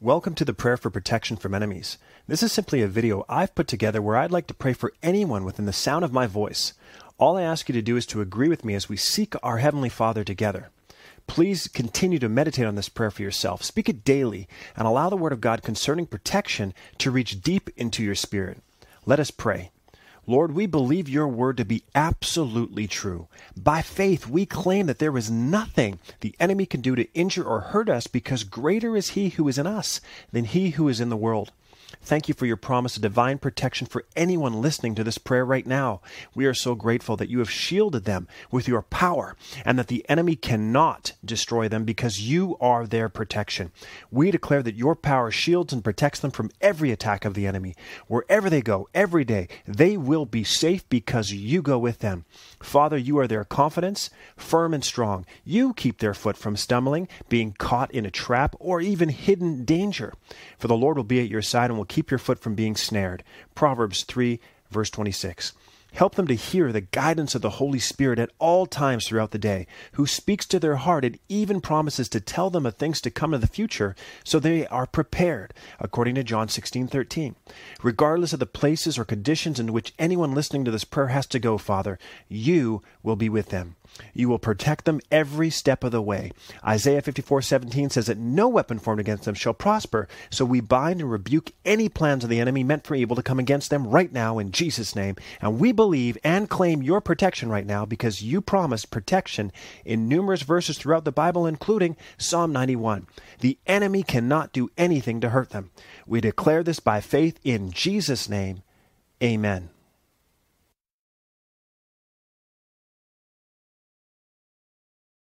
Welcome to the Prayer for Protection from Enemies. This is simply a video I've put together where I'd like to pray for anyone within the sound of my voice. All I ask you to do is to agree with me as we seek our Heavenly Father together. Please continue to meditate on this prayer for yourself. Speak it daily and allow the Word of God concerning protection to reach deep into your spirit. Let us pray. Lord, we believe your word to be absolutely true. By faith, we claim that there is nothing the enemy can do to injure or hurt us because greater is he who is in us than he who is in the world. Thank you for your promise of divine protection for anyone listening to this prayer right now. We are so grateful that you have shielded them with your power and that the enemy cannot destroy them because you are their protection. We declare that your power shields and protects them from every attack of the enemy. Wherever they go, every day, they will be safe because you go with them. Father, you are their confidence, firm and strong. You keep their foot from stumbling, being caught in a trap, or even hidden danger. For the Lord will be at your side and will keep your foot from being snared. Proverbs 3, verse 26. Help them to hear the guidance of the Holy Spirit at all times throughout the day, who speaks to their heart and even promises to tell them of things to come in the future so they are prepared, according to John 16:13. Regardless of the places or conditions in which anyone listening to this prayer has to go, Father, you will be with them. You will protect them every step of the way. Isaiah 54:17 says that no weapon formed against them shall prosper. So we bind and rebuke any plans of the enemy meant for evil to come against them right now in Jesus name. And we believe and claim your protection right now because you promised protection in numerous verses throughout the Bible including Psalm 91. The enemy cannot do anything to hurt them. We declare this by faith in Jesus name. Amen.